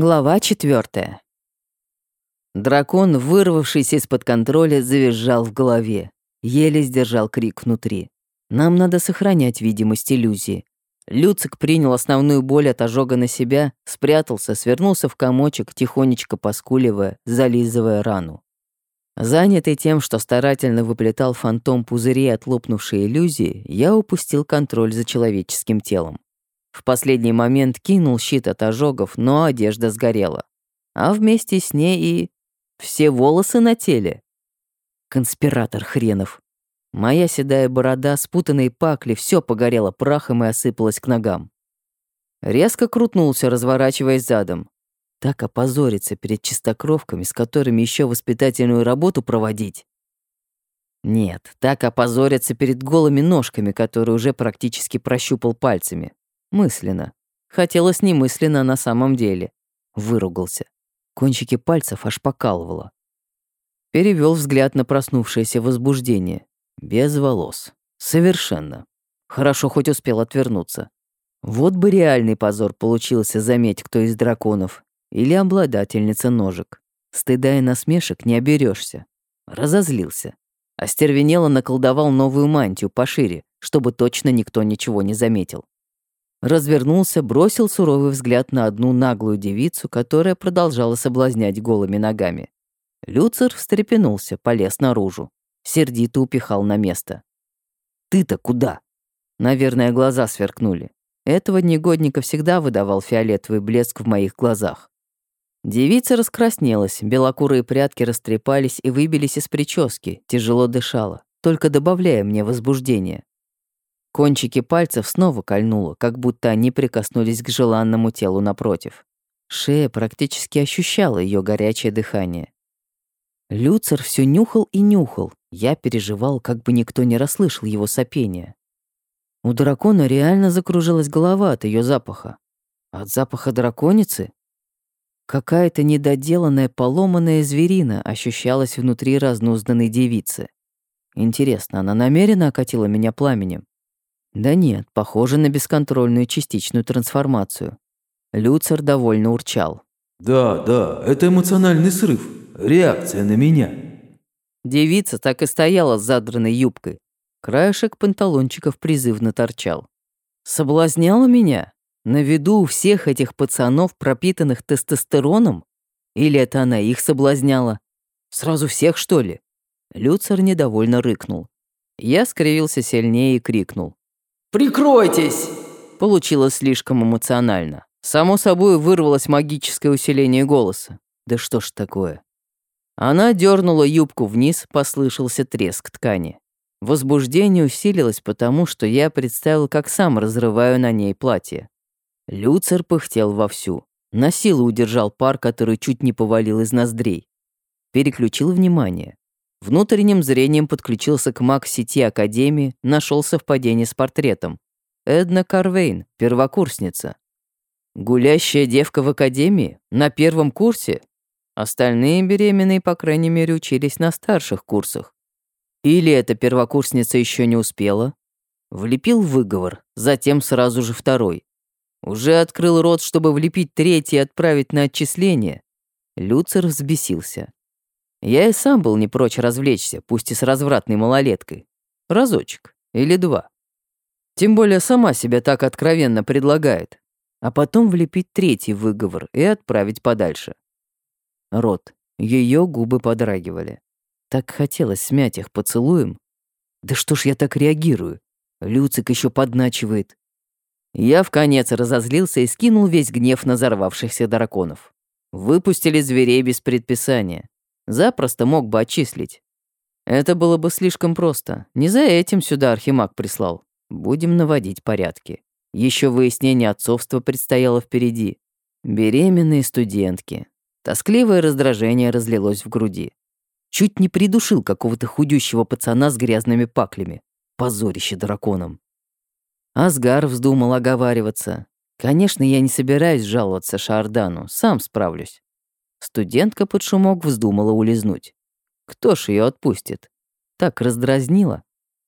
Глава четвертая. Дракон, вырвавшийся из-под контроля, завизжал в голове. Еле сдержал крик внутри. Нам надо сохранять видимость иллюзии. Люцик принял основную боль от ожога на себя, спрятался, свернулся в комочек, тихонечко поскуливая, зализывая рану. Занятый тем, что старательно выплетал фантом пузырей от лопнувшей иллюзии, я упустил контроль за человеческим телом. В последний момент кинул щит от ожогов, но одежда сгорела. А вместе с ней и... все волосы на теле. Конспиратор хренов. Моя седая борода, спутанные пакли, все погорело прахом и осыпалось к ногам. Резко крутнулся, разворачиваясь задом. Так опозориться перед чистокровками, с которыми еще воспитательную работу проводить. Нет, так опозориться перед голыми ножками, которые уже практически прощупал пальцами. Мысленно. Хотелось немысленно на самом деле. Выругался. Кончики пальцев аж покалывало. Перевел взгляд на проснувшееся возбуждение. Без волос. Совершенно. Хорошо хоть успел отвернуться. Вот бы реальный позор получился, заметь, кто из драконов. Или обладательница ножек. Стыда и насмешек не оберешься. Разозлился. Остервенело наколдовал новую мантию пошире, чтобы точно никто ничего не заметил развернулся, бросил суровый взгляд на одну наглую девицу, которая продолжала соблазнять голыми ногами. Люцер встрепенулся, полез наружу. Сердито упихал на место. «Ты-то куда?» Наверное, глаза сверкнули. Этого негодника всегда выдавал фиолетовый блеск в моих глазах. Девица раскраснелась, белокурые прядки растрепались и выбились из прически, тяжело дышала, только добавляя мне возбуждение. Кончики пальцев снова кольнуло, как будто они прикоснулись к желанному телу напротив. Шея практически ощущала ее горячее дыхание. Люцер все нюхал и нюхал. Я переживал, как бы никто не расслышал его сопения. У дракона реально закружилась голова от ее запаха. От запаха драконицы? Какая-то недоделанная поломанная зверина ощущалась внутри разнузданной девицы. Интересно, она намеренно окатила меня пламенем? Да нет, похоже на бесконтрольную частичную трансформацию. Люцер довольно урчал. «Да, да, это эмоциональный срыв. Реакция на меня». Девица так и стояла с задранной юбкой. Краешек панталончиков призывно торчал. Соблазняла меня? На виду у всех этих пацанов, пропитанных тестостероном? Или это она их соблазняла? Сразу всех, что ли? Люцер недовольно рыкнул. Я скривился сильнее и крикнул. «Прикройтесь!» Получилось слишком эмоционально. Само собой вырвалось магическое усиление голоса. Да что ж такое? Она дернула юбку вниз, послышался треск ткани. Возбуждение усилилось потому, что я представил, как сам разрываю на ней платье. Люцер пыхтел вовсю. На силу удержал пар, который чуть не повалил из ноздрей. Переключил внимание. Внутренним зрением подключился к маг-сети Академии, нашел совпадение с портретом. Эдна Карвейн, первокурсница. Гулящая девка в Академии? На первом курсе? Остальные беременные, по крайней мере, учились на старших курсах. Или эта первокурсница еще не успела? Влепил выговор, затем сразу же второй. Уже открыл рот, чтобы влепить третий и отправить на отчисление. Люцер взбесился. Я и сам был не прочь развлечься, пусть и с развратной малолеткой. Разочек или два. Тем более сама себя так откровенно предлагает. А потом влепить третий выговор и отправить подальше. Рот. Ее губы подрагивали. Так хотелось смять их поцелуем. Да что ж я так реагирую? Люцик еще подначивает. Я в конец разозлился и скинул весь гнев на взорвавшихся драконов. Выпустили зверей без предписания. Запросто мог бы отчислить. Это было бы слишком просто. Не за этим сюда Архимаг прислал. Будем наводить порядки. Еще выяснение отцовства предстояло впереди. Беременные студентки. Тоскливое раздражение разлилось в груди. Чуть не придушил какого-то худющего пацана с грязными паклями. Позорище драконом. Асгар вздумал оговариваться. Конечно, я не собираюсь жаловаться Шардану, сам справлюсь. Студентка под шумок вздумала улизнуть. Кто ж ее отпустит? Так раздразнила.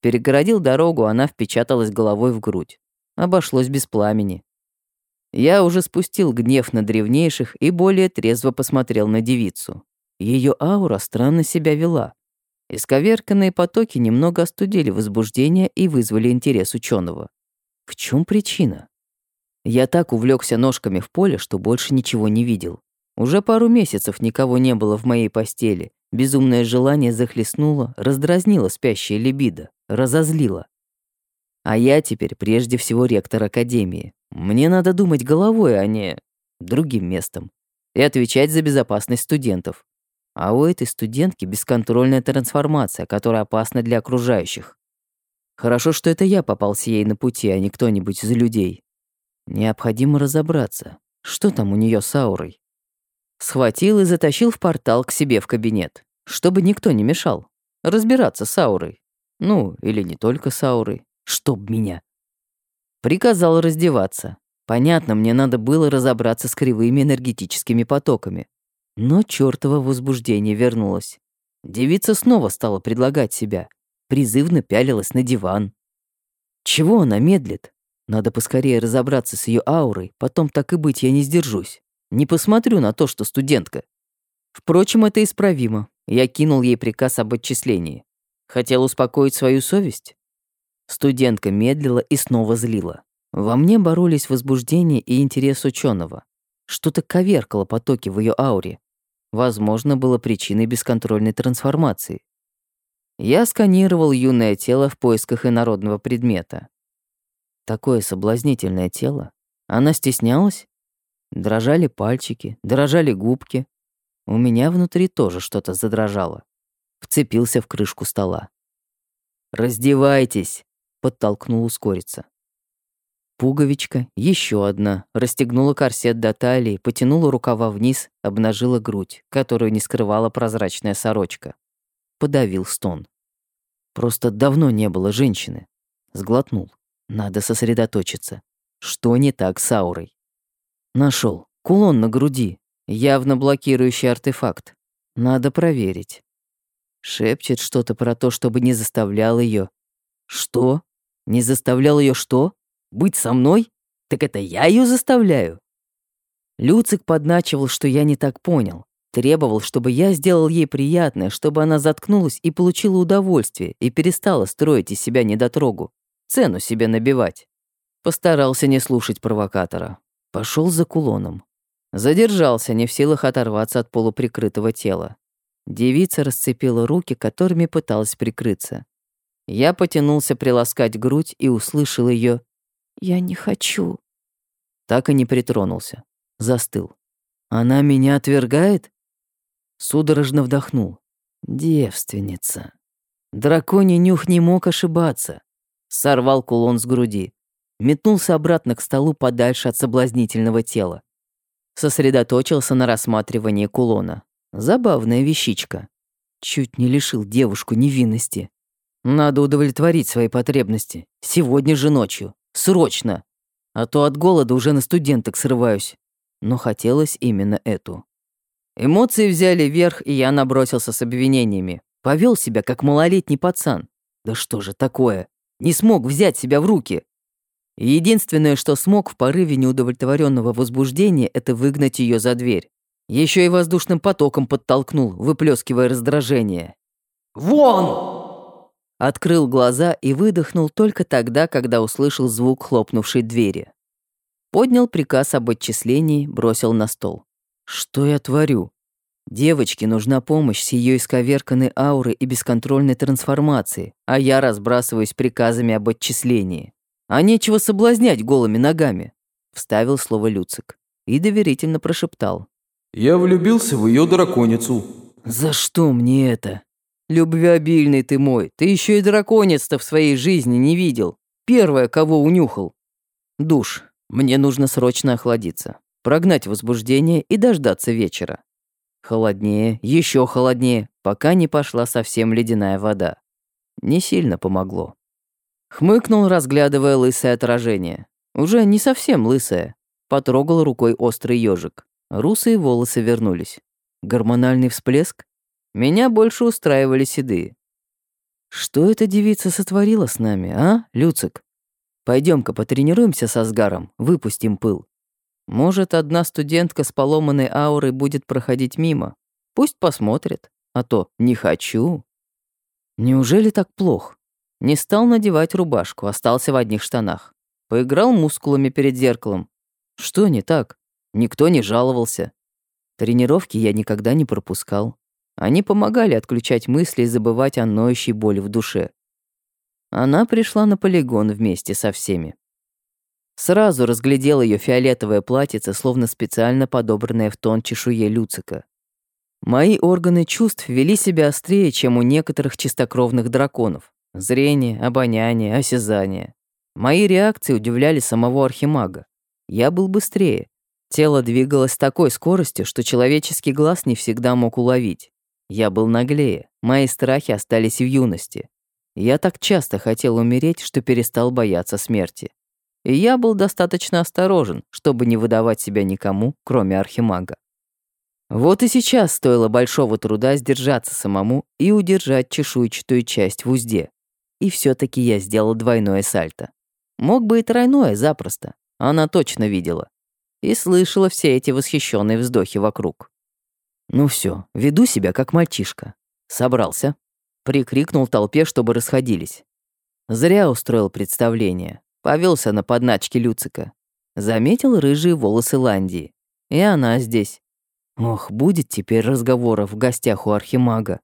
Перегородил дорогу, она впечаталась головой в грудь. Обошлось без пламени. Я уже спустил гнев на древнейших и более трезво посмотрел на девицу. Ее аура странно себя вела. Исковерканные потоки немного остудили возбуждение и вызвали интерес ученого. В чем причина? Я так увлекся ножками в поле, что больше ничего не видел. Уже пару месяцев никого не было в моей постели. Безумное желание захлестнуло, раздразнило спящее либидо, разозлило. А я теперь прежде всего ректор Академии. Мне надо думать головой, а не другим местом. И отвечать за безопасность студентов. А у этой студентки бесконтрольная трансформация, которая опасна для окружающих. Хорошо, что это я попался ей на пути, а не кто-нибудь из людей. Необходимо разобраться, что там у нее с аурой. Схватил и затащил в портал к себе в кабинет, чтобы никто не мешал. Разбираться с аурой. Ну, или не только с аурой. Чтоб меня. Приказал раздеваться. Понятно, мне надо было разобраться с кривыми энергетическими потоками. Но чёртово возбуждение вернулось. Девица снова стала предлагать себя. Призывно пялилась на диван. Чего она медлит? Надо поскорее разобраться с ее аурой, потом так и быть я не сдержусь. Не посмотрю на то, что студентка. Впрочем, это исправимо. Я кинул ей приказ об отчислении. Хотел успокоить свою совесть? Студентка медлила и снова злила. Во мне боролись возбуждение и интерес ученого. Что-то коверкало потоки в ее ауре. Возможно, было причиной бесконтрольной трансформации. Я сканировал юное тело в поисках инородного предмета. Такое соблазнительное тело. Она стеснялась? Дрожали пальчики, дрожали губки. У меня внутри тоже что-то задрожало. Вцепился в крышку стола. «Раздевайтесь!» подтолкнул ускориться. Пуговичка, еще одна, расстегнула корсет до талии, потянула рукава вниз, обнажила грудь, которую не скрывала прозрачная сорочка. Подавил стон. Просто давно не было женщины. Сглотнул. Надо сосредоточиться. Что не так с аурой? Нашел. Кулон на груди. Явно блокирующий артефакт. Надо проверить. Шепчет что-то про то, чтобы не заставлял ее. Что? Не заставлял ее что? Быть со мной? Так это я ее заставляю? Люцик подначивал, что я не так понял. Требовал, чтобы я сделал ей приятное, чтобы она заткнулась и получила удовольствие и перестала строить из себя недотрогу, цену себе набивать. Постарался не слушать провокатора. Пошел за кулоном. Задержался, не в силах оторваться от полуприкрытого тела. Девица расцепила руки, которыми пыталась прикрыться. Я потянулся приласкать грудь и услышал ее «Я не хочу». Так и не притронулся. Застыл. «Она меня отвергает?» Судорожно вдохнул. «Девственница». Драконий нюх не мог ошибаться. Сорвал кулон с груди. Метнулся обратно к столу подальше от соблазнительного тела. Сосредоточился на рассматривании кулона. Забавная вещичка. Чуть не лишил девушку невинности. Надо удовлетворить свои потребности. Сегодня же ночью. Срочно. А то от голода уже на студенток срываюсь. Но хотелось именно эту. Эмоции взяли верх, и я набросился с обвинениями. Повел себя, как малолетний пацан. Да что же такое? Не смог взять себя в руки. Единственное, что смог в порыве неудовлетворенного возбуждения, это выгнать ее за дверь. Еще и воздушным потоком подтолкнул, выплескивая раздражение. «Вон!» Открыл глаза и выдохнул только тогда, когда услышал звук хлопнувшей двери. Поднял приказ об отчислении, бросил на стол. «Что я творю? Девочке нужна помощь с ее исковерканной аурой и бесконтрольной трансформацией, а я разбрасываюсь приказами об отчислении. А нечего соблазнять голыми ногами», — вставил слово Люцик и доверительно прошептал. «Я влюбился в ее драконицу». «За что мне это?» Любвеобильный ты мой, ты еще и драконец-то в своей жизни не видел. Первое, кого унюхал. Душ. Мне нужно срочно охладиться. Прогнать возбуждение и дождаться вечера. Холоднее, еще холоднее, пока не пошла совсем ледяная вода. Не сильно помогло. Хмыкнул, разглядывая лысое отражение. Уже не совсем лысое. Потрогал рукой острый ежик. Русые волосы вернулись. Гормональный всплеск? Меня больше устраивали седые. Что эта девица сотворила с нами, а, Люцик? Пойдем-ка потренируемся со Сгаром, выпустим пыл. Может, одна студентка с поломанной аурой будет проходить мимо. Пусть посмотрит, а то не хочу. Неужели так плохо? Не стал надевать рубашку, остался в одних штанах. Поиграл мускулами перед зеркалом. Что не так? Никто не жаловался. Тренировки я никогда не пропускал. Они помогали отключать мысли и забывать о ноющей боли в душе. Она пришла на полигон вместе со всеми. Сразу разглядел ее фиолетовое платьице, словно специально подобранное в тон чешуе Люцика. Мои органы чувств вели себя острее, чем у некоторых чистокровных драконов. Зрение, обоняние, осязание. Мои реакции удивляли самого архимага. Я был быстрее. Тело двигалось с такой скоростью, что человеческий глаз не всегда мог уловить. Я был наглее. Мои страхи остались в юности. Я так часто хотел умереть, что перестал бояться смерти. И я был достаточно осторожен, чтобы не выдавать себя никому, кроме архимага. Вот и сейчас стоило большого труда сдержаться самому и удержать чешуйчатую часть в узде. И все таки я сделал двойное сальто. Мог бы и тройное запросто. Она точно видела. И слышала все эти восхищенные вздохи вокруг. Ну все, веду себя как мальчишка. Собрался. Прикрикнул толпе, чтобы расходились. Зря устроил представление. Повелся на подначки Люцика. Заметил рыжие волосы Ландии. И она здесь. Ох, будет теперь разговоров в гостях у архимага.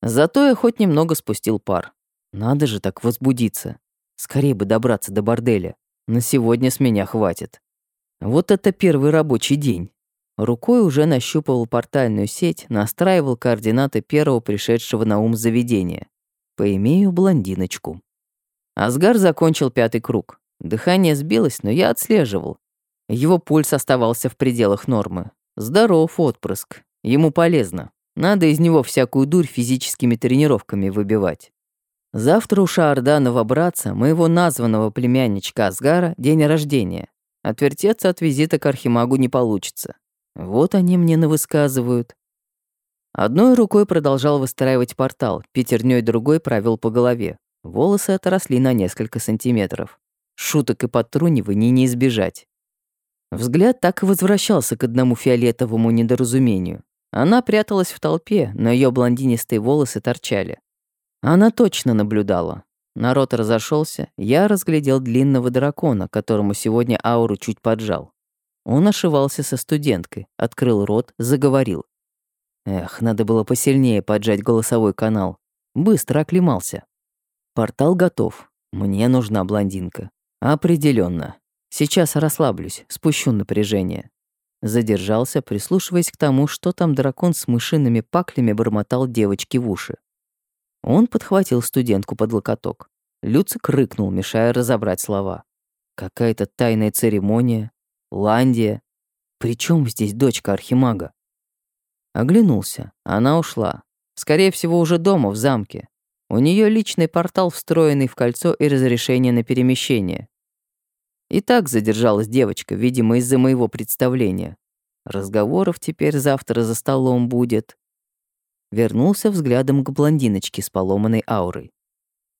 Зато я хоть немного спустил пар. Надо же так возбудиться. Скорее бы добраться до борделя. На сегодня с меня хватит. Вот это первый рабочий день. Рукой уже нащупывал портальную сеть, настраивал координаты первого пришедшего на ум заведения. Поимею блондиночку. Асгар закончил пятый круг. Дыхание сбилось, но я отслеживал. Его пульс оставался в пределах нормы. Здоров отпрыск. Ему полезно. Надо из него всякую дурь физическими тренировками выбивать. Завтра у Шаарданова братца, моего названного племянничка Асгара, день рождения. Отвертеться от визита к Архимагу не получится. Вот они мне навысказывают. Одной рукой продолжал выстраивать портал, пятерней другой провел по голове. Волосы отросли на несколько сантиметров. Шуток и подтруниваний не избежать. Взгляд так и возвращался к одному фиолетовому недоразумению. Она пряталась в толпе, но ее блондинистые волосы торчали. Она точно наблюдала. Народ разошелся, я разглядел длинного дракона, которому сегодня ауру чуть поджал. Он ошивался со студенткой, открыл рот, заговорил. Эх, надо было посильнее поджать голосовой канал. Быстро оклемался. Портал готов. Мне нужна блондинка. Определенно. Сейчас расслаблюсь, спущу напряжение. Задержался, прислушиваясь к тому, что там дракон с мышиными паклями бормотал девочке в уши. Он подхватил студентку под локоток. Люцик рыкнул, мешая разобрать слова. Какая-то тайная церемония, Ландия. Причем здесь дочка архимага? Оглянулся. Она ушла. Скорее всего, уже дома, в замке. У нее личный портал, встроенный в кольцо и разрешение на перемещение. И так задержалась девочка, видимо, из-за моего представления. Разговоров теперь завтра за столом будет. Вернулся взглядом к блондиночке с поломанной аурой.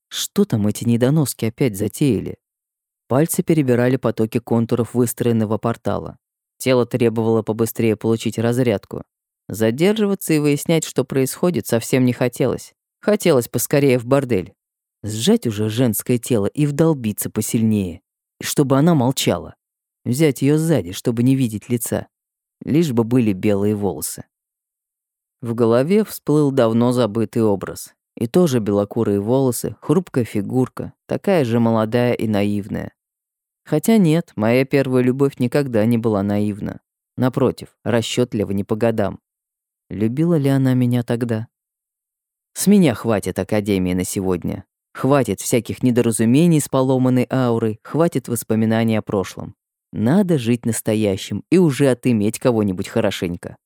Что там эти недоноски опять затеяли? Пальцы перебирали потоки контуров выстроенного портала. Тело требовало побыстрее получить разрядку. Задерживаться и выяснять, что происходит, совсем не хотелось. Хотелось поскорее в бордель. Сжать уже женское тело и вдолбиться посильнее. И чтобы она молчала. Взять ее сзади, чтобы не видеть лица. Лишь бы были белые волосы. В голове всплыл давно забытый образ. И тоже белокурые волосы, хрупкая фигурка, такая же молодая и наивная. Хотя нет, моя первая любовь никогда не была наивна. Напротив, расчетлива не по годам. Любила ли она меня тогда? С меня хватит Академии на сегодня. Хватит всяких недоразумений с поломанной аурой, хватит воспоминаний о прошлом. Надо жить настоящим и уже отыметь кого-нибудь хорошенько.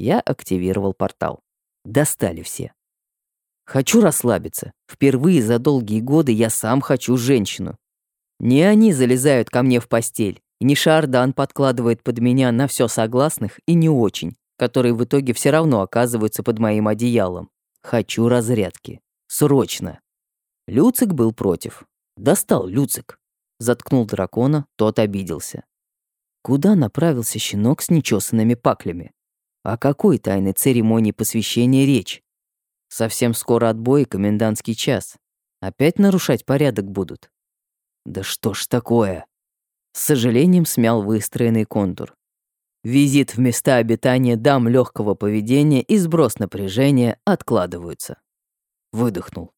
Я активировал портал. Достали все. Хочу расслабиться. Впервые за долгие годы я сам хочу женщину. Не они залезают ко мне в постель, и не Шардан подкладывает под меня на все согласных и не очень, которые в итоге все равно оказываются под моим одеялом. Хочу разрядки. Срочно. Люцик был против. Достал Люцик. Заткнул дракона, тот обиделся. Куда направился щенок с нечесанными паклями? О какой тайной церемонии посвящения речь? Совсем скоро отбой и комендантский час. Опять нарушать порядок будут. Да что ж такое? С сожалением смял выстроенный контур. Визит в места обитания дам легкого поведения и сброс напряжения откладываются. Выдохнул.